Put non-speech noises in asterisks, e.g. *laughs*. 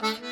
Mm-hmm. *laughs*